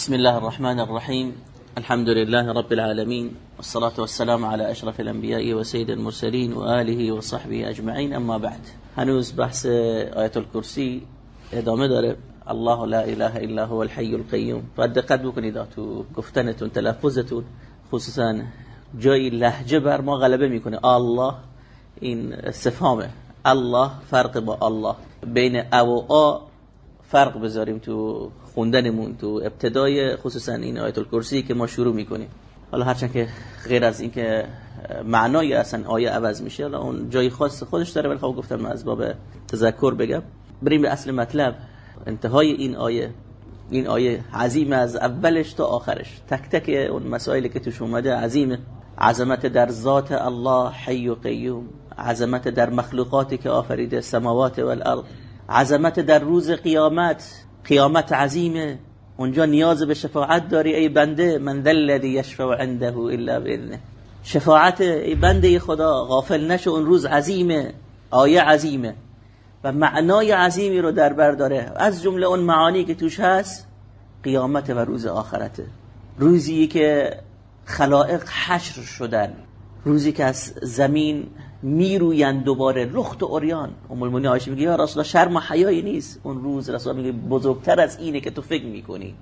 بسم الله الرحمن الرحيم الحمد لله رب العالمين والصلاة والسلام على أشرف الأنبياء وسيد المرسلين وآله وصحبه أجمعين أما بعد هنوز بحث آية الكرسي ادامه داره الله لا اله الا هو الحي القيوم فقد دقت بکنید تو گفتنتون تلفظتون خصوصا جای لهجه بر ما غلبه می‌کنه الله این استفهامه الله فرق با الله بین او و آ فرق بذاریم تو خوندنمون تو ابتدای خصوصا این آیت الکرسی که ما شروع می‌کنیم. حالا هرچند که غیر از اینکه معنای اصلا آیه عوض میشه حالا اون جای خاص خودش داره ولی خب گفتم از باب تذکر بگم. بریم به اصل مطلب. انتهای این آیه این آیه عظیم از اولش تا آخرش. تک تک اون مسائلی که توش اومده عظیمه عظمت در ذات الله حی و قیوم عظمت در مخلوقاتی که آفریده سماوات و الارض عظمت در روز قیامت. قیامت عظیمه اونجا نیاز به شفاعت داری ای بنده. من ذا الذی یشفع عنده الا باذنه شفاعت ای بنده خدا غافل نشو اون روز عظیمه. آیه عظیمه. و معنای عظیمی رو در بر داره. از جمله اون معانی که توش هست قیامت و روز آخرته. روزی که خلائق حشر شدن. روزی که از زمین می‌روین دوباره رخت و اوریان. ام المؤمنین عایشه میگه یا رسول الله شرم و حیایی نیست. اون روز رسول میگه بزرگتر از اینه که تو فکر می‌کنی.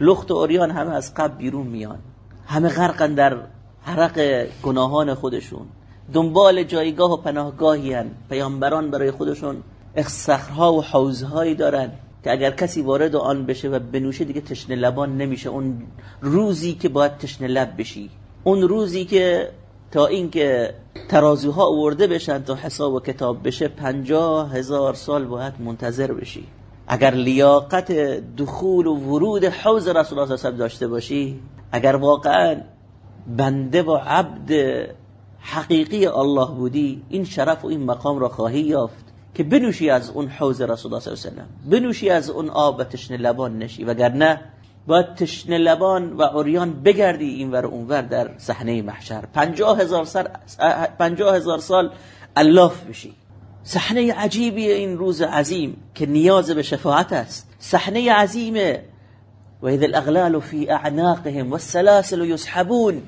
لخت و اوریان همه از قبل بیرون میان. همه غرقن در حرق گناهان خودشون. دنبال جایگاه و پناهگاهی هن. پیامبران برای خودشون اخسخرها و حوزهایی دارن که اگر کسی وارد آن بشه و بنوشه دیگه تشنه لبان نمیشه. اون روزی که باید تشنه لب بشی. اون روزی که تا اینکه ترازوها ورده بشن تا حساب و کتاب بشه پنجاه هزار سال باید منتظر بشی. اگر لیاقت دخول و ورود حوز رسول الله صلی داشته باشی اگر واقعا بنده و عبد حقیقی الله بودی این شرف و این مقام را خواهی یافت که بنوشی از اون حوز رسول الله صلی الله علیه و بنوشی از اون آب تشنه لبان نشی وگرنه باید تشنه لبان و عریان بگردی اینور اونور در صحنه محشر. پنجاه هزار, سر پنجاه هزار سال الاف بشی. صحنه عجیبی این روز عظیم که نیاز به شفاعت است. صحنه عظیمه و اذا الاغلال فی اعناقهم والسلاسل یسحبون.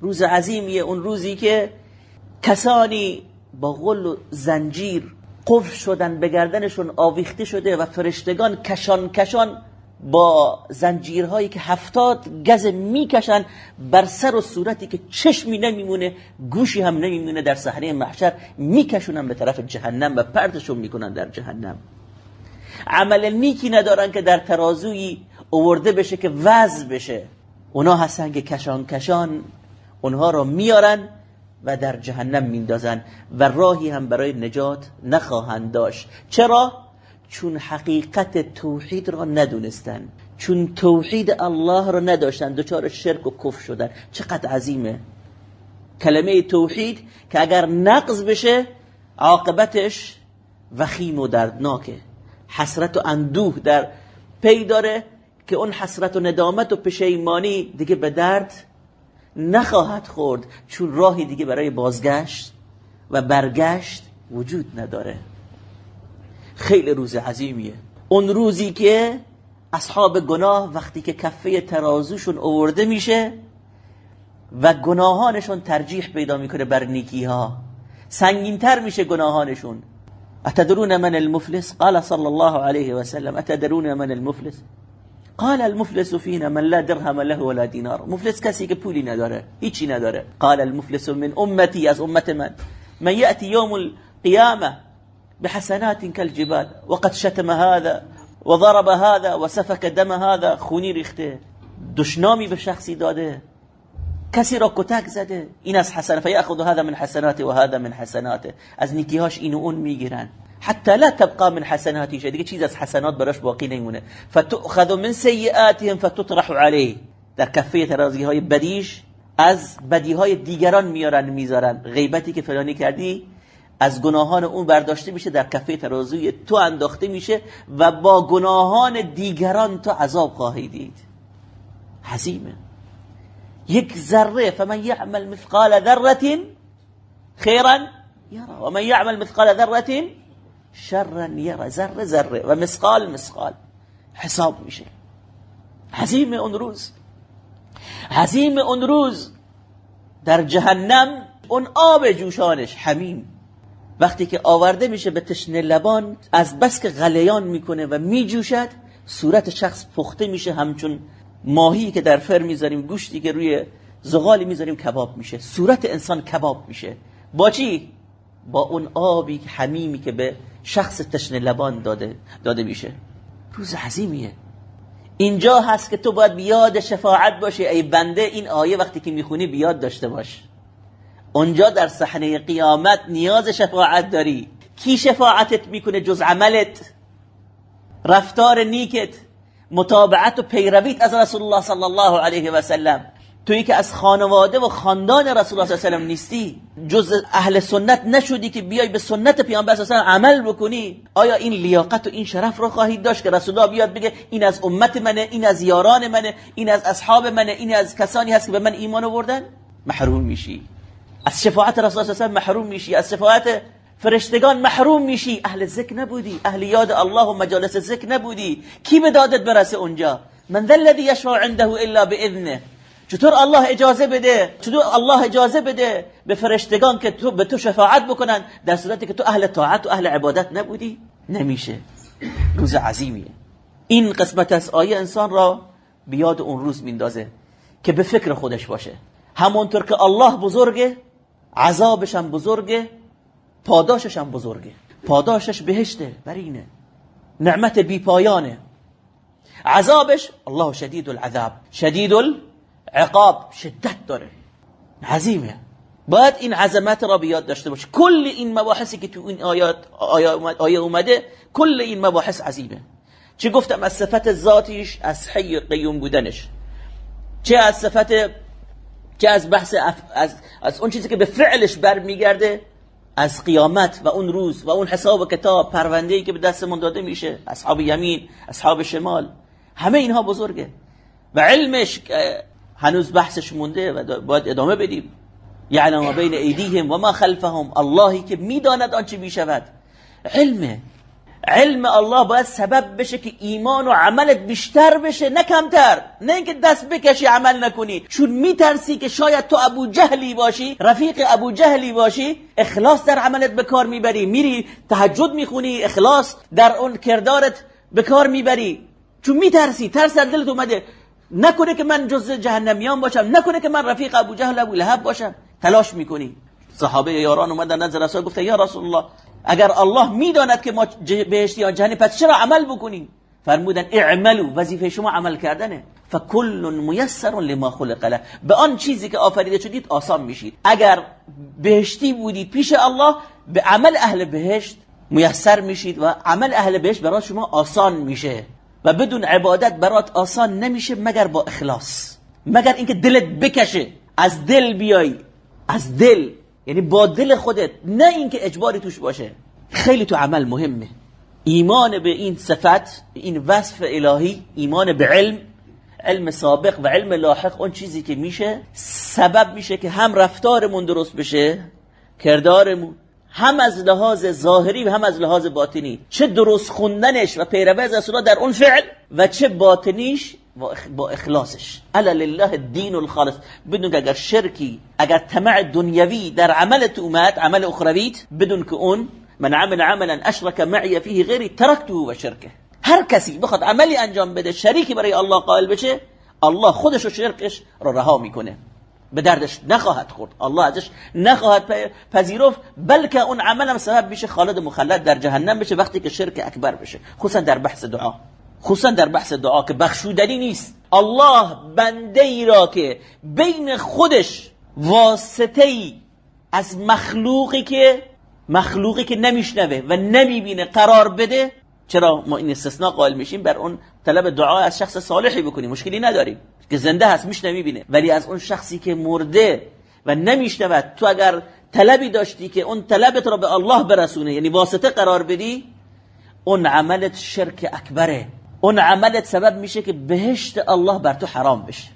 روز عظیمیه اون روزی که کسانی با غل و زنجیر قفل شدن به گردنشون آویخته شده و فرشتگان کشان کشان با زنجیرهایی که هفتاد گز می‌کشن بر سر و صورتی که چشمی نمیمونه گوشی هم نمیمونه در صحنه محشر میکشونن به طرف جهنم و پرتشون می‌کنن در جهنم. عمل نیکی ندارن که در ترازوی اوورده بشه که وز بشه. اونا هستن که کشان کشان اونها را میارن و در جهنم میندازن و راهی هم برای نجات نخواهند داشت. چرا؟ چون حقیقت توحید را ندونستن چون توحید الله را نداشتن دچار شرک و کفر شدن. چقدر عظیمه. کلمه توحید که اگر نقض بشه عاقبتش وخیم و دردناکه. حسرت و اندوه در پی داره که اون حسرت و ندامت و پشیمانی دیگه به درد نخواهد خورد چون راهی دیگه برای بازگشت و برگشت وجود نداره. خیلی روز عظیمیه. اون روزی که اصحاب گناه وقتی که کفه ترازوشون اوورده میشه و گناهانشون ترجیح پیدا می‌کنه بر نیکی ها سنگینتر میشه گناهانشون. اتدرون من المفلس؟ قال صلی الله علیه و سلم اتدرون من المفلس؟ قال المفلس فينا من لا درهم له ولا دينار مفلس کسی که پولی نداره هیچی نداره. قال المفلس من امتي از امت من. من يأتي يوم القيامة بحسنات كالجبال. وقد شتم هذا وضرب هذا وسفك دم هذا. خونی ریخته. دشنامی به شخصی داده. کسی را زده. این از حسنات فیأخذ هذا من حسنات و من حسناته. از نیکیهاش اینو اون می‌گیرن. حتى لا تبقى من حسناتی شيء دیگه چیز از حسنات براش باقی نمیمونه. فتؤخذ من سیئاتهم فتطرح عليه در کفه ترازی های بدیش از بدی های دیگران میارن می‌ذارن. غیبتی که فلانی کردی از گناهان اون برداشته میشه در کفه ترازوی تو انداخته میشه و با گناهان دیگران تو عذاب خواهی دید. حزیمه یک ذره فمن یعمل مثقال ذره خیرا یرا ومن یعمل مثقال ذره شرا یرا ذره ذره و مثقال مثقال حساب میشه. حزیم اون روز. حزیم اون روز در جهنم اون آب جوشانش حمیم. وقتی که آورده میشه به تشنه لبان از بس که غلیان می‌کنه و میجوشد صورت شخص پخته میشه همچون ماهی که در فر می‌ذاریم گوشتی که روی زغالی می‌ذاریم کباب میشه. صورت انسان کباب میشه. با چی؟ با اون آبی حمیمی که به شخص تشنه لبان داده, داده میشه. روز عظیمیه. اینجا هست که تو باید بیاد شفاعت باشی. ای بنده این آیه وقتی که می‌خونی بیاد داشته باش. اونجا در صحنه قیامت نیاز شفاعت داری. کی شفاعتت می‌کنه جز عملت؟ رفتار نیکت متابعت و پیرویت از رسول الله صلی الله علیه و سلم تویی که از خانواده و خاندان رسول الله صلی الله علیه و نیستی جز اهل سنت نشدی که بیای به سنت پیامبر صلی الله عمل بکنی. آیا این لیاقت و این شرف رو خواهید داشت که رسول الله بیاد بگه این از امت منه این از یاران منه این از اصحاب منه این از کسانی هست که به من ایمان آوردن؟ محروم میشی. از شفاعت رسول الله محروم میشی. از شفاعت فرشتگان محروم میشی. اهل ذکر نبودی. اهل یاد الله و مجالس ذکر نبودی. کی به دادت برسه اونجا؟ من ذا الذي يشفع عنده الا باذنه. چطور الله اجازه بده؟ چطور الله اجازه بده به فرشتگان که تو به تو شفاعت بکنن در صورتی که تو اهل طاعت و اهل عبادت نبودی؟ نمیشه. روز عظیمیه. این قسمت از آیه انسان را بیاد اون روز میندازه که به فکر خودش باشه. همونطور که الله بزرگه عذابش هم بزرگه پاداشش هم بزرگه. پاداشش بهشته برینه نعمت بی پایانه عذابش الله شدید العذاب. شدید العقاب. شدت داره. عظیمه. باید این عظمت را بیاد داشته باشه. کل این مباحثی که تو این آیات آیه اومده کل این مباحث عظیمه. چه گفتم؟ از صفت ذاتیش از حی قیوم بودنش. چه از صفت چه از بحث از, از اون چیزی که به فعلش برمیگرده از قیامت و اون روز و اون حساب و کتاب پرونده ای که به دستمون داده میشه اصحاب یمین اصحاب شمال همه اینها بزرگه. و علمش هنوز بحثش مونده و باید ادامه بدیم. یعلم ما بین ایدیهم و ما خلفهم. اللهی که می‌داند آنچه می‌شود. علمه علم الله باید سبب بشه که ایمان و عملت بیشتر بشه نه کمتر. نه اینکه دست بکشی عمل نکنی. چون میترسی که شاید تو ابو جهلی باشی رفیق ابو جهلی باشی اخلاص در عملت به کار می‌بری. میری تهجد می‌خونی اخلاص در اون کردارت به کار می‌بری. چون میترسی ترس در دلت اومده. نکنه که من جز جهنمیان باشم نکنه که من رفیق ابو جهل ابو لهب باشم. تلاش می‌کنی. صحابه یاران اومدن نزد رسول گفتن یا رسول الله اگر الله می‌داند که ما بهشتی یا جهنم پس چرا عمل بکنیم؟ فرمودن اعملوا وظیفه شما عمل کردنه. فکل میسر لما خلق له. به آن چیزی که آفریده شدید آسان میشید. اگر بهشتی بودید پیش الله به عمل اهل بهشت میسر میشید و عمل اهل بهشت برای شما آسان میشه. و بدون عبادت برات آسان نمیشه مگر با اخلاص. مگر اینکه دلت بکشه. از دل بیای. از دل. یعنی با دل خودت نه اینکه اجباری توش باشه. خیلی تو عمل مهمه. ایمان به این صفت این وصف الهی ایمان به علم علم سابق و علم لاحق اون چیزی که میشه سبب میشه که هم رفتارمون درست بشه کردارمون هم از لحاظ ظاهری و هم از لحاظ باطنی. چه درست خوندنش و پیروی از در اون فعل و چه باطنیش با اخلاصش. الا لله الدین الخالص. بدون که اگر شرکی اگر طمع دنیوی در عملت اومد عمل اخرویت بدون که اون من عمل عملا اشرک معی فیه غیری ترکته و شرکه. هر کسی بخواد عملی انجام بده شریکی برای الله قائل بشه الله خودش و شرکش رو رها می‌کنه. به دردش نخواهد خورد. الله ازش نخواهد پذیرفت بلکه اون عملم سبب بشه خالد مخلد در جهنم بشه وقتی که شرک اکبر بشه. خصوصا در بحث دعا. خصوصا در بحث دعا که بخشودنی نیست. الله بنده ای را که بین خودش واسطه ای از مخلوقی که مخلوقی که نمیشنوه و نمی‌بینه قرار بده چرا ما این استثناء قائل میشیم؟ بر اون طلب دعا از شخص صالحی بکنیم. مشکلی نداریم. که زنده هست میش نمی‌بینه ولی از اون شخصی که مرده و نمیشنود تو اگر طلبی داشتی که اون طلبت را به الله برسونه یعنی واسطه قرار بدی اون عملت شرک اکبره. اون عملت سبب میشه که بهشت الله بر تو حرام بشه.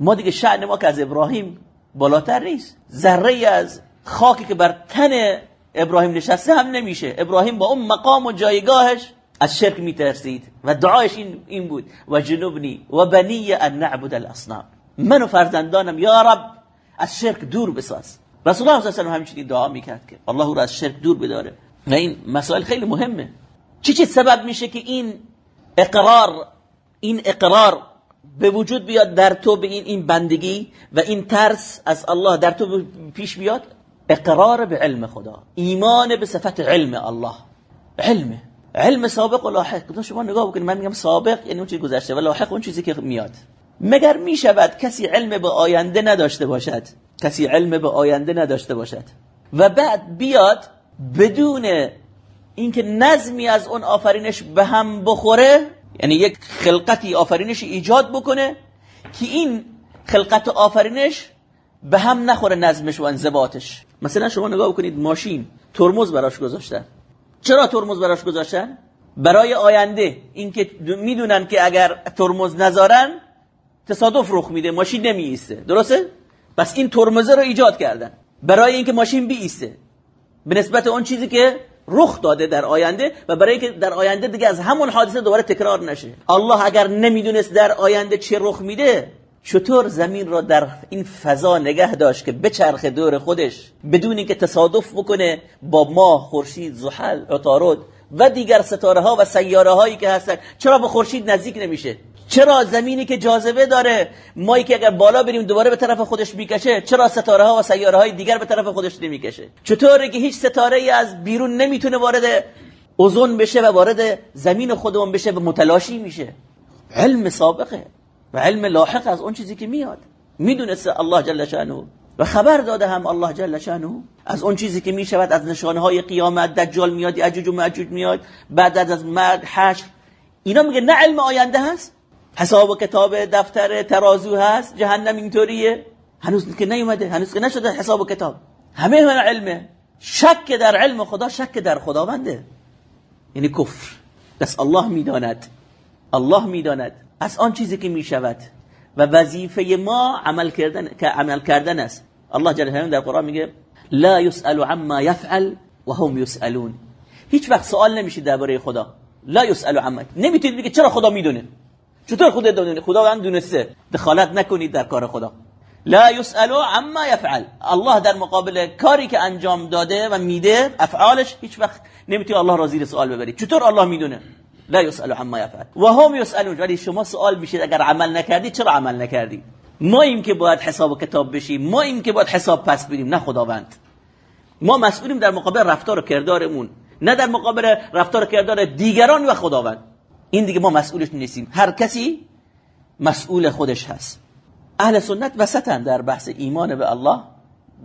ما دیگه شعن ما که از ابراهیم بالاتر نیست. ذره از خاکی که بر تن ابراهیم نشسته هم نمیشه. ابراهیم با اون مقام و جایگاهش از شرک میترسید و دعایش این, این بود. و جنوبنی و بنی ان نعبد الاصنام. من و فرزندانم یا رب از شرک دور بساز. رسول الله صلی الله علیه و دعا می‌کرد که الله را از شرک دور بداره. و این مسائل خیلی مهمه. چی چی سبب میشه که این اقرار این اقرار به وجود بیاد در تو به این این بندگی و این ترس از الله در تو پیش بیاد؟ اقرار به علم خدا ایمان به صفت علم الله. علم علم سابق و لاحق. شما نگاه بکنید من میگم سابق یعنی اون چیزی گذشته و لاحق اون چیزی که میاد. مگر می‌شود کسی علم به آینده نداشته باشد؟ کسی علم به آینده نداشته باشد. و بعد بیاد بدون اینکه نظمی از اون آفرینش به هم بخوره یعنی یک خلقتی آفرینش ایجاد بکنه که این خلقت آفرینش به هم نخوره نظمش و انضباطش. مثلا شما نگاه بکنید ماشین ترمز براش گذاشتن. چرا ترمز براش گذاشتن؟ برای آینده. اینکه می‌دونن که اگر ترمز نذارن تصادف رخ میده ماشین نمیایسته. درسته؟ پس این ترمزه رو ایجاد کردن. برای اینکه ماشین بیایسته. به نسبت اون چیزی که رخ داده در آینده و برای اینکه در آینده دیگه از همون حادثه دوباره تکرار نشه. الله اگر نمی‌دونست در آینده چه رخ میده چطور زمین را در این فضا نگه داشت که بچرخ دور خودش بدون اینکه تصادف بکنه با ماه خورشید زحل عطارد. و دیگر ستاره ها و سیاره هایی که هستن. چرا به خورشید نزدیک نمیشه؟ چرا زمینی که جاذبه داره مایی که اگر بالا بریم دوباره به طرف خودش می‌کشه چرا ستاره ها و سیاره های دیگر به طرف خودش نمی‌کشه؟ چطوره که هیچ ستاره ای از بیرون نمی‌تونه وارد اوزون بشه و وارد زمین خودمون بشه و متلاشی میشه؟ علم سابقه و علم لاحق از اون چیزی که میاد. می‌دونسته الله جل شانه و خبر داده هم الله جل شانه از اون چیزی که می‌شود از نشانه های قیامت دجال میاد اجوج و ماجوج میاد بعد از مرگ حشر. اینا میگه نه علم آینده هست. حساب و کتاب دفتر ترازو هست. جهنم اینطوریه. هنوز که نیومده هنوز که نشده حساب و کتاب. همه من علمه. شک در علم خدا شک در خداونده. یعنی کفر. دست الله می‌داند. الله می‌داند. از آن چیزی که می‌شود. و وظیفه ما عمل کردن عمل کردن است. الله جل جلاله در قرآن میگه لا يسأل عما يفعل وهم يسألون هیچ وقت سوال نمیشه درباره خدا. لا يسأل عما. نمی‌تونید بگید چرا خدا می‌دونه. چطور خدا دونه خداوند دونسته. دخالت نکنید در کار خدا. لا يسأل عما يفعل الله در مقابل کاری که انجام داده و میده افعالش هیچ وقت نمی‌تونی الله را زیر سوال ببرید چطور الله می‌دونه؟ لا يسأل عما يفعل و هم يسألون ولی شما سوال میشید اگر عمل نکردی چرا عمل نکردی؟ ما این که باید حساب و کتاب بشیم ما این که باید حساب پس بدیم نه خداوند. ما مسئولیم در مقابل رفتار و کردارمون نه در مقابل رفتار و کردار دیگران و خداوند. این دیگه ما مسئولش نیستیم. هر کسی مسئول خودش هست. اهل سنت وسطن در بحث ایمان به الله.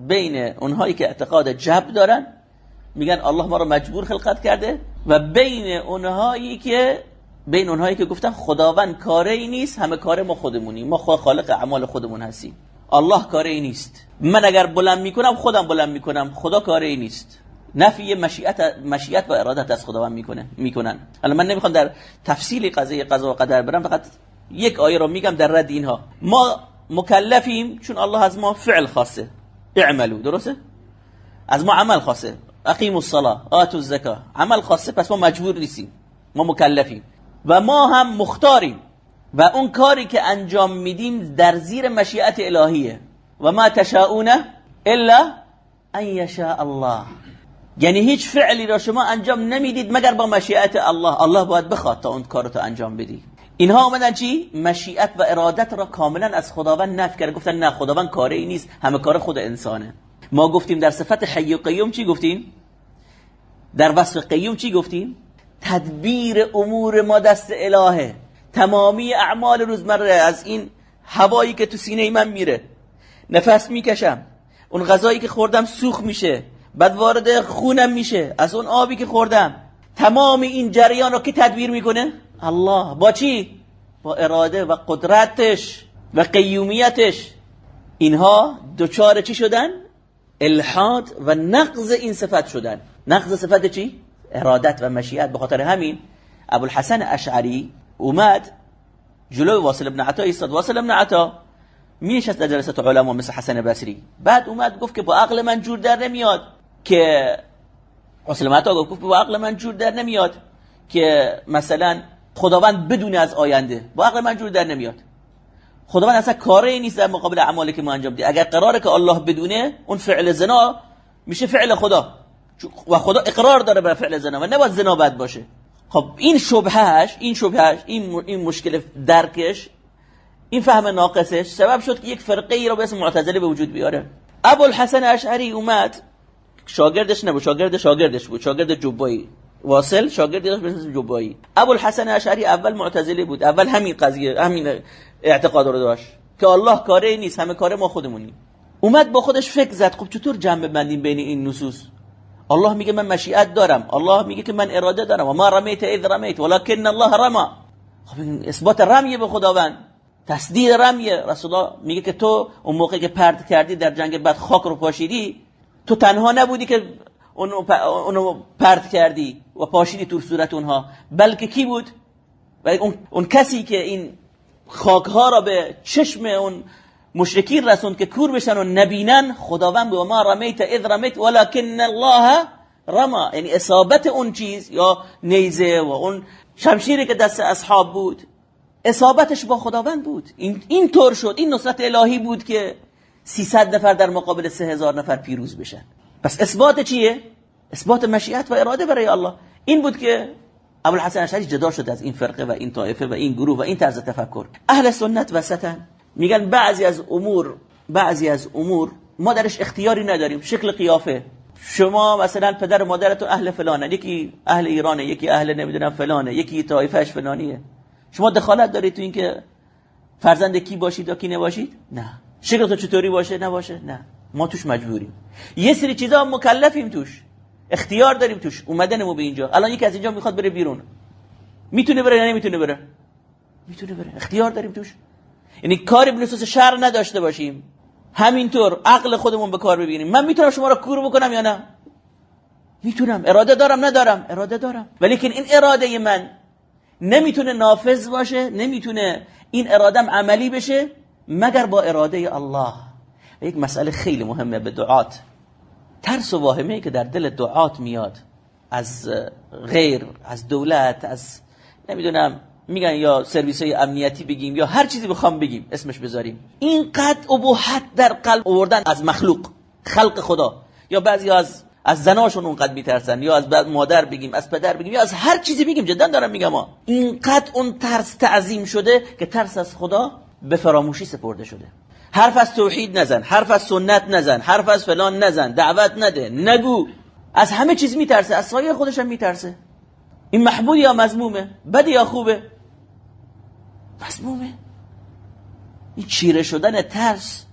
بین اونهایی که اعتقاد جب دارن میگن الله ما رو مجبور خلقت کرده و بین اونهایی که بین اونهایی که گفتن خداوند کاره ای نیست همه کار ما خودمونیم ما خالق اعمال خودمون هستیم. الله کاره ای نیست. من اگر بلند می‌کنم خودم بلند می‌کنم. خدا کاره ای نیست. نفی مشیت مشیت و ارادت از خداوند می‌کنه می‌کنن. الان من نمی‌خوام در تفصیل قضیه قضا و قدر برم فقط یک آیه رو میگم در رد اینها. ما مکلفیم چون الله از ما فعل خاصه اعملو درسته؟ از ما عمل خاصه اقیم الصلاه آتو الزکا. عمل خاصه پس ما مجبور نیستیم. ما مکلفیم. و ما هم مختاریم و اون کاری که انجام میدیم در زیر مشیت الهیه. و ما تشاؤونه الا ان یشاء الله. یعنی هیچ فعلی را شما انجام نمی‌دید مگر با مشیت الله. الله باید بخواد تا اون کارو انجام بدی. اینها اومدن چی؟ مشیت و ارادت را کاملا از خداوند نفی کرد گفتن نه خداوند کاری نیست. همه کار خود انسانه. ما گفتیم در صفت حی و قیوم چی گفتیم؟ در وصف قیوم چی گفتیم؟ تدبیر امور ما دست الهه. تمامی اعمال روزمره از این هوایی که تو سینه من میره. نفس می‌کشم. اون غذایی که خوردم سوخ میشه. بعد وارد خونم میشه. از اون آبی که خوردم. تمام این جریان رو که تدبیر می‌کنه؟ الله. با چی؟ با اراده و قدرتش و قیومیتش. اینها دوچار چی شدن؟ الحاد و نقض این صفت شدن. نقض صفت چی؟ ارادت و مشیت به خاطر همین ابوالحسن اشعری اومد جلو واصل ابن عطا ایستاد واصل ابن عطا میشست در جلسه علما مثل حسن بصری. بعد اومد گفت که با عقل من جور در نمیاد که واصل ابن عطا گفت با عقل من جور در نمیاد که مثلا خداوند بدون از آینده با عقل من جور در نمیاد. خداوند اصلا کاری نیست در مقابل اعمالی که ما انجام دی اگر قراره که الله بدونه اون فعل زنا میشه فعل خدا. و خدا اقرار داره بر فعل زنا و نباید زنا بد باشه. خب این شبهش این شبهش این این مشکل درکش این فهم ناقصش سبب شد که یک فرقه ای رو به اسم معتزله به وجود بیاره. ابو الحسن اشعری اومد شاگردش نبود شاگرد شاگردش بود شاگرد جبایی. واصل شاگردی داشت به اسم جبایی. ابو الحسن اشعری اول معتزله بود اول همین قضیه همین اعتقاد رو داشت که الله کاره نیست همه کار ما خودمونیم. اومد با خودش فکر زد خب چطور جمع بندیم بین این نصوص؟ الله میگه من مشیت دارم. الله میگه که من اراده دارم. و ما رمیت اذ رمیت. ولكن الله رما. خب اثبات رمیه به خداوند. تصدیق رمیه. رسول الله میگه که تو اون موقع که پرد کردی در جنگ بعد خاک رو پاشیدی تو تنها نبودی که اونو, پرد کردی و پاشیدی تو صورت اونها. بلکه کی بود؟ اون, اون کسی که این خاک ها را به چشم اون مشرکین رسوند که کور بشن و نبینن خداوند به ما رمیت اذ رمیت ولكن الله رما. یعنی اصابت اون چیز یا نیزه و اون شمشیری که دست اصحاب بود اصابتش با خداوند بود. این, این طور شد. این نصرت الهی بود که 300 نفر در مقابل 3000 نفر پیروز بشن. پس اثبات چیه؟ اثبات مشیت و اراده برای الله. این بود که ابوالحسن اشعری جدا شد از این فرقه و این طایفه و این گروه و این طرز تفکر. اهل سنت وسطن. میگن بعضی از امور بعضی از امور ما درش اختیاری نداریم شکل قیافه. شما مثلا پدر و مادرتون اهل فلانه یکی اهل ایرانه یکی اهل نمی‌دونم فلانه یکی طایفهش فلانیه. شما دخالت دارید تو اینکه فرزند کی باشید یا کی نباشید؟ نه. شکل تو چطوری باشه نباشه؟ نه. ما توش مجبوریم. یه سری چیزا مکلفیم توش. اختیار داریم توش. اومدن ما به اینجا. الان یکی از اینجا می‌خواد بره بیرون. می‌تونه بره یا نمی‌تونه بره؟ می‌تونه بره. اختیار داریم توش. یعنی کاری به نصوص نداشته باشیم. همینطور عقل خودمون به کار ببینیم. من می‌تونم شما را کور بکنم یا نه؟ می‌تونم. اراده دارم ندارم. اراده دارم. ولی که این اراده من نمی‌تونه نافذ باشه نمی‌تونه این ارادم عملی بشه مگر با اراده الله. یک مسئله خیلی مهمه به دعات. ترس و واهمه که در دل دعات میاد. از غیر از دولت از نمی‌دونم میگن یا سرویس های امنیتی بگیم یا هر چیزی بخوام بگیم اسمش بذاریم. اینقدر ابهت در قلب آوردن از مخلوق خلق خدا. یا بعضی از از زناشون اونقدر میترسن یا از مادر بگیم از پدر بگیم یا از هر چیزی بگیم. جدا دارم میگم ها اینقدر اون ترس تعظیم شده که ترس از خدا به فراموشی سپرده شده. حرف از توحید نزن حرف از سنت نزن حرف از فلان نزن دعوت نده نگو. از همه چیز میترسه از سایه خودش هم میترسه. این محبود یا مزمومه بد یا خوبه؟ مزمومه این چیره شدن ترس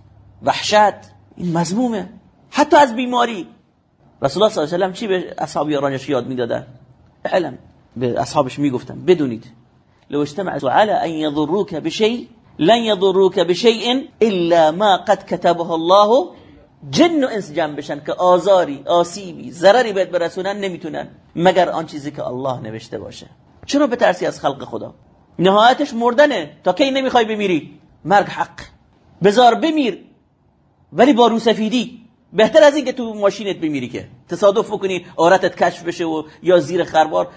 وحشت این مزمومه حتی از بیماری. رسول الله صلی الله علیه و چی به اصحاب یارانش یاد می‌دادن؟ علم به اصحابش می‌گفتن بدونید. لو اجتمعوا على ان يضروك بشيء لن يضروك بشيء الا ما قد كتبه الله. جن انس جمع بشن که آزاری آسیبی ضرری بهت برسونن نمی‌تونن. مگر آن چیزی که الله نوشته باشه. چرا بترسی از خلق خدا؟ نهایتش مردنه. تا کی نمی‌خوای بمیری؟ مرگ حق. بزار بمیر. ولی با روسفیدی. بهتر از این که تو ماشینت بمیری که. تصادف بکنی آرتت کشف بشه و یا زیر خربار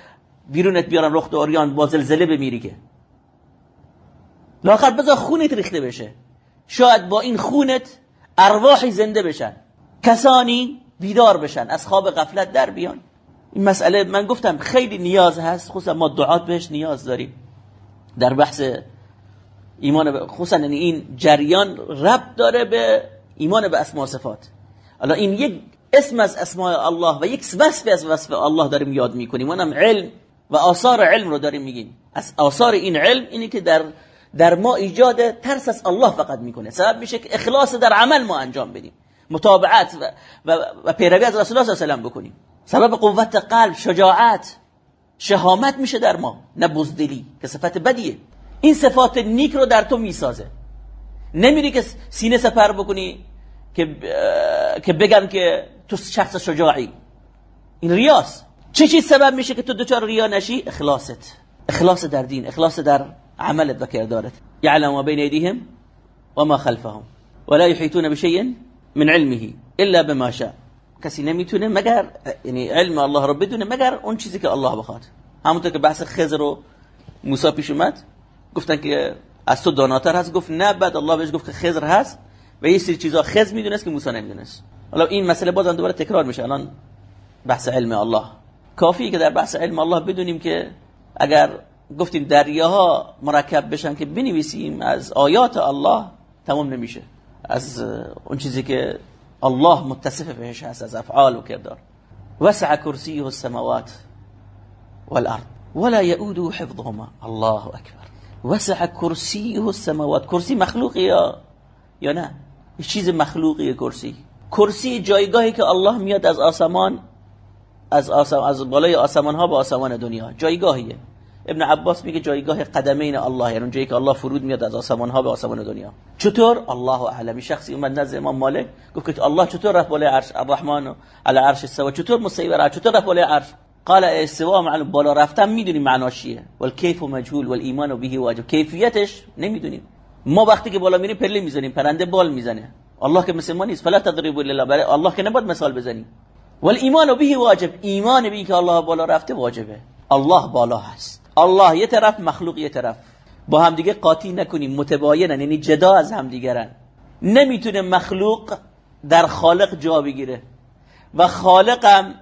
بیرونت بیارن رخت آریان با زلزله بمیری که. لاخر بذار خونت ریخته بشه. شاید با این خونت ارواحی زنده بشن. کسانی بیدار بشن. از خواب غفلت در بیان. این مسئله من گفتم خیلی نیاز هست. خصوصا ما دعات بهش نیاز داریم. در بحث ایمان خصوصا یعنی این جریان رب داره به ایمان به اسماء صفات. الان این یک اسم از اسماء الله و یک وصف از وصف الله داریم یاد می‌کنیم. اونم علم و آثار علم رو داریم میگیم. از آثار این علم اینی که در در ما ایجاد ترس از الله فقط می‌کنه. سبب میشه که اخلاص در عمل ما انجام بدیم. متابعت و, و, و پیروی از رسول الله صلی الله علیه و بکنیم. سبب قوت قلب شجاعت. شهامت میشه در ما نه بزدلی که صفت بدیه. این صفات نیک رو در تو می‌سازه. نمیری که سینه سپر بکنی که که بگن که تو شخص شجاعی. این ریاست چه چیز سبب میشه که تو دوچار ریا نشی؟ اخلاصت. اخلاص در دین اخلاص در عملت و کردارت یعلم ما بین ایدیهم و ما خلفهم. ولا يحيطون بشيء من علمه الا بما شاء. کسی نمی‌تونه مگر یعنی علم الله رو بدونه مگر اون چیزی که الله بخواد. همونطور که بحث خضر رو موسی پیش اومد گفتن که از تو داناتر هست. گفت نه بعد الله بهش گفت که خضر هست و یه سری چیزا خضر می‌دونست که موسی نمی‌دونست. حالا این مسئله بازم دوباره تکرار میشه. الان بحث علم الله. کافی که در بحث علم الله بدونیم که اگر گفتیم دریاها مرکب بشن که بنویسیم از آیات الله تمام نمیشه. از اون چیزی که الله متصف بهش هست از افعال و کردار. وسع کرسیه السماوات والارض ولا يؤوده حفظهما. الله اکبر. وسع کرسیه السماوات. کرسی مخلوقی یا یا نه؟ چیز مخلوقی کرسی. کرسی جایگاهی که الله میاد از آسمان از آسمان از بالای آسمان ها به آسمان دنیا. جایگاهیه. ابن عباس میگه جایگاه قدمین الله یعنی جایی که الله فرود میاد از آسمان ها به آسمان دنیا. چطور؟ الله اعلم. شخصی اومد نزد امام مالک گفت که الله چطور رفت بالای عرش؟ الرحمن علی عرش استوا چطور مستوی چطور رفت بالای عرش؟ قال استوا معلوم بالا رفتن می‌دونیم معناش چیه. والکیف مجهول والایمان به واجب کیفیتش نمی‌دونیم. ما وقتی که بالا میریم پله می‌زنیم پرنده بال می‌زنه. الله که مثل ما نیست. فلا تضربوا لله برای الله که نباید مثال بزنیم. والایمان به واجب ایمان به که الله بالا رفته واجبه. الله بالا هست. الله یه طرف مخلوق یه طرف. با همدیگه قاطی نکنیم متباینن یعنی جدا از همدیگرن. نمی‌تونه مخلوق در خالق جا بگیره و خالقم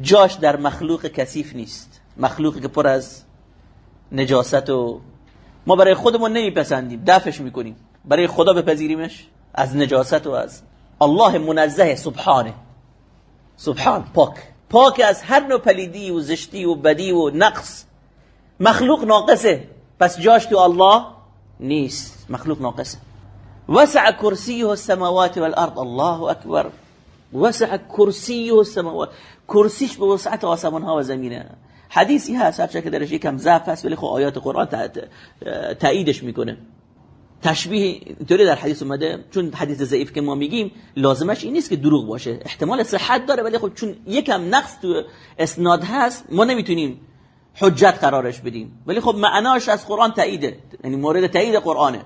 جاش در مخلوق کثیف نیست. مخلوقی که پر از نجاست و ما برای خودمون نمیپسندیم دفش می‌کنیم. برای خدا بپذیریمش؟ از نجاست و از الله منزه سبحانه. سبحان پاک. پاک از هر نوع پلیدی و زشتی و بدی و نقص. مخلوق ناقصه. پس جاش تو الله نیست. مخلوق ناقصه. وسع کرسیه السماوات والارض. الله اکبر. وسع کرسیه السماوات. کرسیش به وسعت آسمان ها و زمینه. حدیثی هست هرچه که درش یکم ضعف هست ولی خب آیات قرآن تاییدش می‌کنه. تشبیه اینطوری در حدیث اومده چون حدیث ضعیف که ما میگیم لازمش این نیست که دروغ باشه. احتمال صحت داره ولی خب چون یکم نقص تو اسناد هست ما نمی‌تونیم حجت قرارش بدیم. ولی خب معناش از قرآن تاییده. یعنی مورد تایید قرآنه.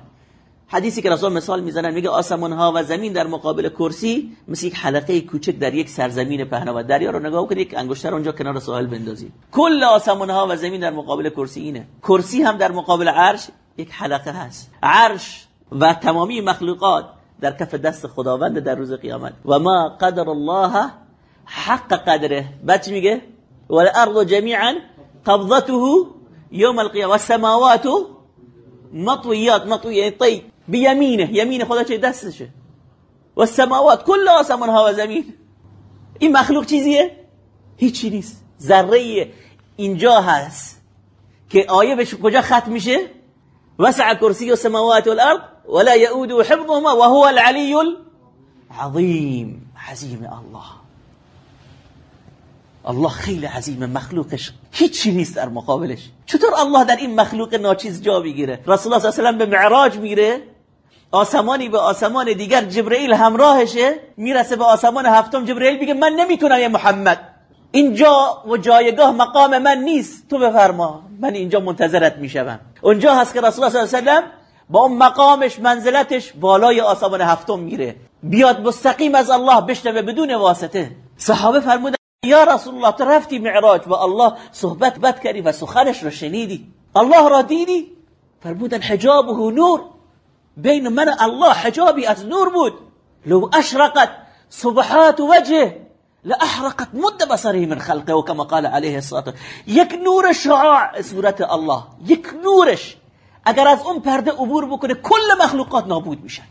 حدیثی که رسول مثال می‌زنن میگه آسمان ها و زمین در مقابل کرسی مثل یک حلقه کوچک در یک سرزمین پهنا و دریا رو نگاه کنید یک انگشتر اونجا کنار ساحل بندازید. کل آسمان ها و زمین در مقابل کرسی اینه. کرسی هم در مقابل عرش یک حلقه هست. عرش و تمامی مخلوقات در کف دست خداوند در روز قیامت. و ما قدر الله حق قدره. بعد میگه؟ والارض جميعا قبضته يوم القيامة. والسماوات مطويات مطوية. طي بيمينه. يمينه خدا چه دستشه والسماوات كل آسمانها و زمین این مخلوق چیزیه هیچی نیست. ذره اینجا هست که آیه بهش کجا ختم میشه؟ وسع کرسی السماوات والارض ولا يؤود حفظهما وهو العلي العظيم عظیم الله. الله خیلی عظیم مخلوقش. هیچی نیست در مقابلش. چطور الله در این مخلوق ناچیز جا می‌گیره؟ رسول الله صلی الله علیه و به معراج میره آسمانی به آسمان دیگر جبرئیل همراهشه. می‌رسه به آسمان هفتم جبرئیل میگه من نمی‌تونم یا محمد. اینجا و جایگاه مقام من نیست. تو بفرما. من اینجا منتظرت میشم اونجا هست که رسول الله صلی الله علیه و با اون مقامش منزلتش بالای آسمان هفتم میره بیاد مستقیم از الله بشنوه بدون واسطه. صحابه فرمودن یا رسول الله تو رفتی معراج و الله صحبت بد کردی و سخنش رو شنیدی. الله را دیدی؟ فرمودن حجابه نور. بین من الله حجابی از نور بود. لو اشرقت صبحات وجهه لاحرقت مد بصره من خلقه وكما قال عليه الصلاه یک نور شعاع صورت الله یک نورش. اگر از اون پرده عبور بکنه کل مخلوقات نابود میشن.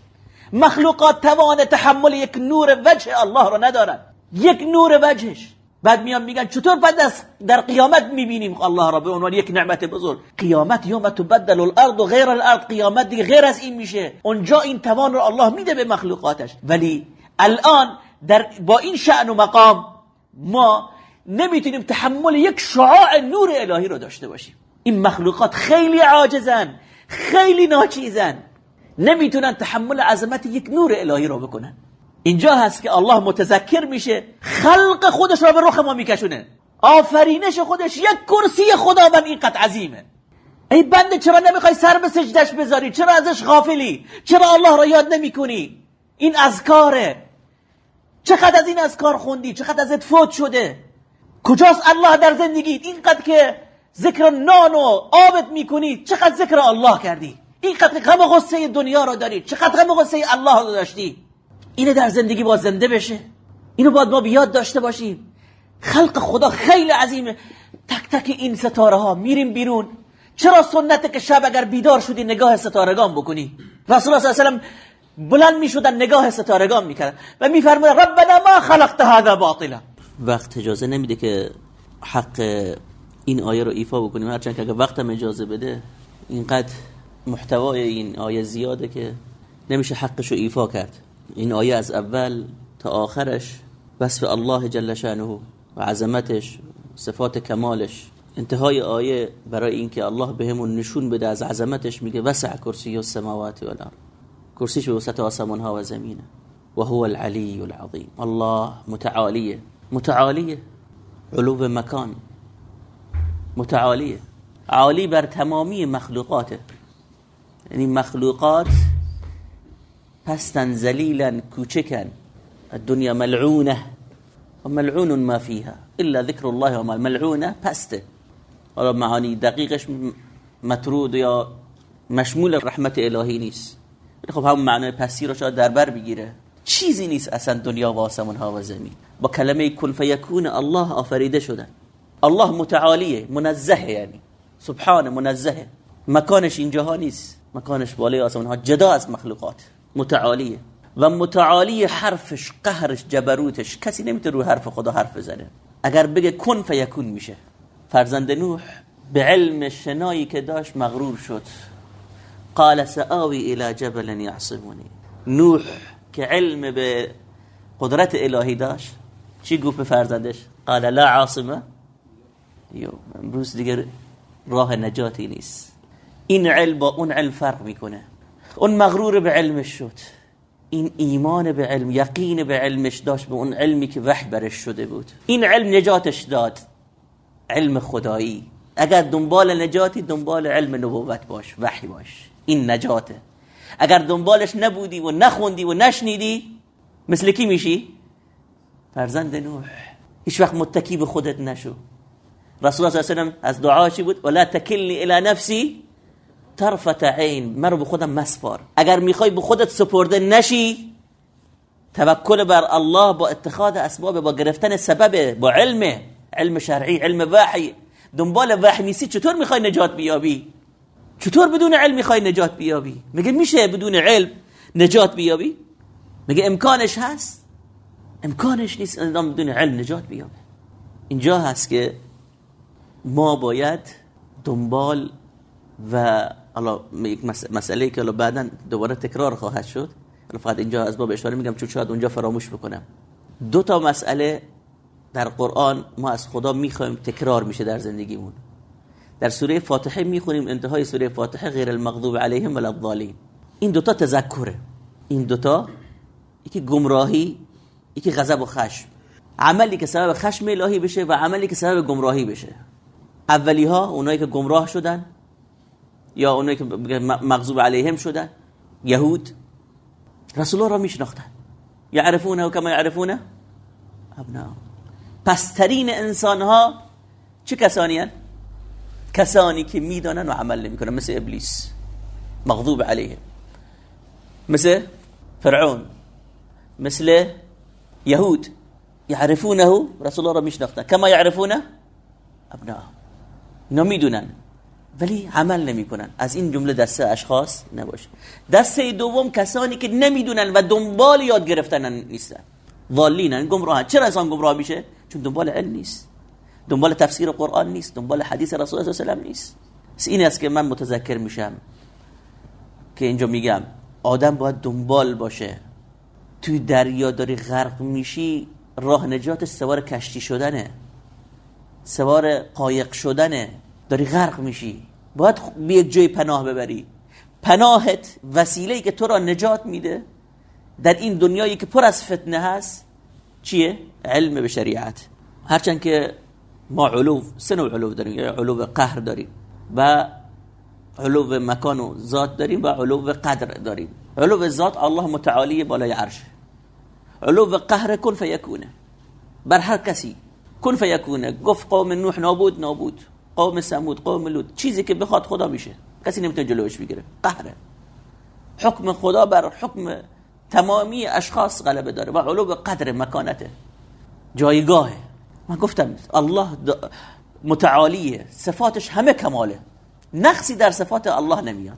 مخلوقات توان تحمل یک نور وجه الله رو ندارن. یک نور وجهش. بعد میان میگن چطور بعد از در قیامت می‌بینیم؟ الله را به عنوان یک نعمت بزرگ. قیامت یوم تبدل الارض و غیر الارض. قیامت دیگه غیر از این میشه. اونجا این توان رو الله میده به مخلوقاتش. ولی الان در با این شأن و مقام ما نمی‌تونیم تحمل یک شعاع نور الهی رو داشته باشیم. این مخلوقات خیلی عاجزن خیلی ناچیزن. نمی‌تونن تحمل عظمت یک نور الهی رو بکنن. اینجا هست که الله متذکر میشه خلق خودش را به رخ ما میکشونه. آفرینش خودش یک کرسی خداوند اینقدر عظیمه. ای بنده چرا نمی‌خوای سر به سجدش بذاری؟ چرا ازش غافلی؟ چرا الله را یاد نمی‌کنی؟ این اذکاره. چقدر از این اذکار خوندی؟ چقدر ازت فوت شده؟ کجاست الله در زندگی اینقدر که ذکر نان و آبت می‌کنی چقدر ذکر الله کردی؟ اینقدر غم غصه دنیا رو داری؟ چقدر غم غصه الله رو داشتی؟ اینه در زندگی با زنده بشه. اینو باید ما بیاد داشته باشیم. خلق خدا خیلی عظیمه. تک تک این ستاره ها میریم بیرون. چرا سنته که شب اگر بیدار شدی نگاه ستارگان بکنی؟ رسول الله صلی الله علیه و بلند می‌شدن نگاه ستارگان می‌کردن. و میفرمود ربنا ما خلقت هذا باطلا. وقت اجازه نمیده که حق این آیه رو ایفا بکنیم. هرچند که اگر وقتم اجازه بده اینقدر محتوای این آیه زیاده که نمیشه حقش رو ایفا کرد. این آیه از اول تا آخرش وصف الله جل شانه و عظمتش صفات کمالش. انتهای آیه برای اینکه الله بهمون نشون بده از عظمتش میگه وسع کرسی السماوات والارض. کرسیش به وسط آسمان ها و زمینه. و هو العلی العظیم. الله متعالیه. متعالیه. علو مکان. متعالیه. عالی بر تمامی مخلوقاته. یعنی مخلوقات پستن زلیلا کوچکن. الدنیا ملعونه و ملعون ما فيها. الا ذکر الله و ملعونه پسته. حالا معانی دقیقش مطرود یا مشمول رحمت الهی نیست. خب هم معنای پستی رو شاید در بر بگیره. چیزی نیست اصلا دنیا و آسمان ها و زمین. با کلمه کن فیکون الله آفریده شدن. الله متعالیه منزه یعنی. سبحان منزه مکانش اینجاها نیست. مکانش بالای آسمان ها. جدا از مخلوقات. متعالیه. و متعالی حرفش قهرش جبروتش کسی نمی‌تونه رو حرف خدا حرف بزنه. اگر بگه کن فیکون میشه. فرزند نوح به علم شنایی که داشت مغرور شد. قال سآوی الى جبل یعصمونی. نوح که علم به قدرت الهی داشت چی گفت به فرزندش؟ قال لا عاصمه یو امروز دیگر راه نجاتی نیست. این علم با اون علم فرق می‌کنه. اون مغرور به علمش شد. این ایمان به علم یقین به علمش داشت به اون علمی که وحی برش شده بود. این علم نجاتش داد. علم خدایی. اگر دنبال نجاتی دنبال علم نبوت باش وحی باش. این نجاته. اگر دنبالش نبودی و نخوندی و نشنیدی مثل کی میشی؟ فرزند نوح. هیچ وقت متکی به خودت نشو. رسول الله صلی الله علیه و از دعاشی بود؟ ولا تکلنی الی نفسی طرفت عین مرو به خودم مسپار. اگر می‌خوای به خودت سپرده نشی توکل بر الله با اتخاذ اسباب با گرفتن سبب با علم علم شرعی علم وحی. دنبال وحی نیستی چطور می‌خوای نجات بیابی؟ چطور بدون علم می‌خوای نجات بیابی؟ میگه میشه بدون علم نجات بیابی؟ میگه امکانش هست؟ امکانش نیست انسان بدون علم نجات بیابه. اینجا هست که ما باید دنبال و حالا یک مسئله که بعدا دوباره تکرار خواهد شد. فقط اینجا از باب اشاره میگم چون شاید اونجا فراموش بکنم. دو تا مسئله در قرآن ما از خدا می‌خوایم تکرار میشه در زندگیمون. در سوره فاتحه می‌خونیم انتهای سوره فاتحه غیر المغضوب علیهم ولا الضالین. این دوتا تذکره. این دوتا یکی گمراهی یکی غضب و خشم. عملی که سبب خشم الهی بشه و عملی که سبب گمراهی بشه. اولی ها اونایی که گمراه شدن یا اونایی که مغضوب علیهم شدن؟ یهود؟ رسول الله را میشناختن. یعرفونه کما یعرفونه ابنا پسترین انسان ها چه کسانی هن؟ کسانی که می‌دانن و عمل نمی‌کنن مثل ابلیس. مغضوب علیهم. مثل فرعون. مثل یهود. یعرفونه رسول الله را میشناختن. کما یعرفونه ابنا اینا می‌دونن. ولی عمل نمی‌کنن. از این جمله دسته اشخاص نباشه. دسته دوم کسانی که نمی‌دونن و دنبال یاد گرفتن نیستن. والینن گمراه چرا انسان گمراه میشه؟ چون دنبال علم نیست. دنبال تفسیر قرآن نیست. دنبال حدیث رسول الله صلی نیست. این است که من متذکر میشم که اینجا میگم آدم باید دنبال باشه. توی دریا داری غرق میشی راه نجاتش سوار کشتی شدنه. سوار قایق شدنه. داری غرق میشی. باید به یک جای پناه ببری. پناهت وسیله که تو را نجات میده در این دنیایی که پر از فتنه هست چیه؟ علم به شریعت. هرچند که ما علو سه نوع علو داریم. علو قهر داریم و علو مکان و ذات داریم و علو قدر داریم. علو ذات الله متعالی بالای عرش. علو قهر کن فیکونه بر هر کسی. کن فیکونه گفت قوم نوح نابود نابود. قوم سمود قوم لود چیزی که بخواد خدا میشه. کسی نمی‌تونه جلوش بگیره. قهره. حکم خدا بر حکم تمامی اشخاص غلبه داره و علو قدر مکانته. جایگاهه. من گفتم الله متعالیه. صفاتش همه کماله. نقصی در صفات الله نمیاد.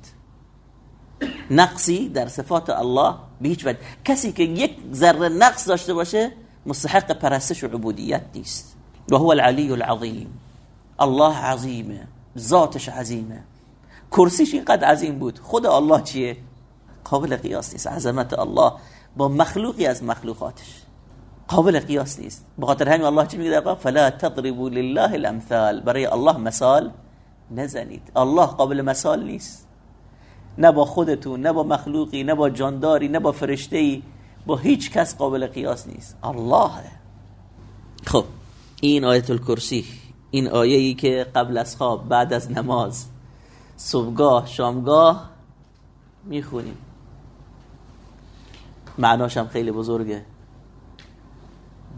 نقصی در صفات الله به هیچ وجه. کسی که یک ذره نقص داشته باشه مستحق پرستش و عبودیت نیست. و هو العلی العظیم. الله عظیمه ذاتش عظیمه. کرسیش اینقدر عظیم بود. خود الله چیه؟ قابل قیاس نیست. عظمت الله با مخلوقی از مخلوقاتش. قابل قیاس نیست. بخاطر همین الله چی میگه فلا تضربوا لله الامثال برای الله مثال نزنید. الله قابل مثال نیست. نه با خودتون نه با مخلوقی نه با جانداری نه با فرشته با هیچ کس قابل قیاس نیست. الله. خب این آیت الکرسی این آیه ای که قبل از خواب بعد از نماز صبحگاه شامگاه می‌خونیم. معناش هم خیلی بزرگه.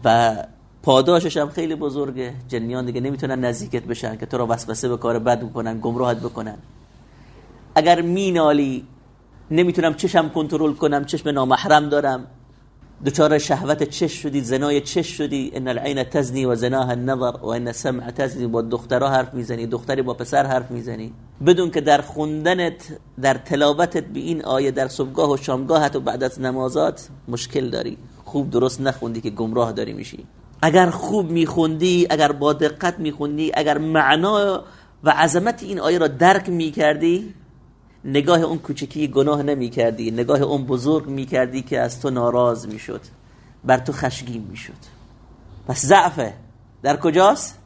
و پاداشش هم خیلی بزرگه. جنیان دیگه نمی‌تونن نزدیکت بشن که تو را وسوسه به کار بد بکنن گمراهت بکنن. اگر مینالی نمی‌تونم چشم کنترل کنم چشم نامحرم دارم. دچار شهوت چش شدی زنای چش شدی. ان العین تزنی و زناها النظر و ان سمع تزنی. با دخترها حرف می‌زنی دختری با پسر حرف می‌زنی. بدون که در خوندنت در تلاوتت به این آیه در صبحگاه و شامگاهت و بعد از نمازات مشکل داری. خوب درست نخوندی که گمراه داری میشی. اگر خوب میخوندی اگر با دقت میخوندی اگر معنا و عظمت این آیه را درک می‌کردی نگاه اون کوچکی گناه نمی کردی نگاه اون بزرگ می کردی که از تو ناراض می شد بر تو خشگین می شد پس ضعفه. در کجاست؟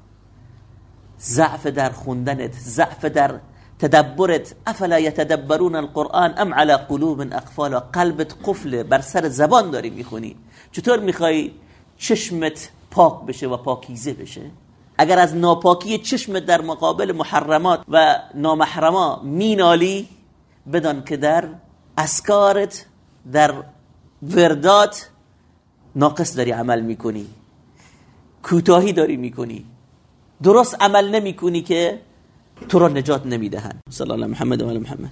ضعف در خوندنت ضعف در تدبرت. افلا یتدبرون القرآن ام على قلوب اقفال؟ قلبت قفله بر سر زبان داری می‌خونی. چطور می‌خوای چشمت پاک بشه و پاکیزه بشه؟ اگر از ناپاکی چشمت در مقابل محرمات و نامحرما مینالی بدان که در اسکارت در وردات ناقص داری عمل می‌کنی. کوتاهی داری می‌کنی. درست عمل نمی‌کنی که تو را نجات نمی‌دهند صلی الله محمد و محمد.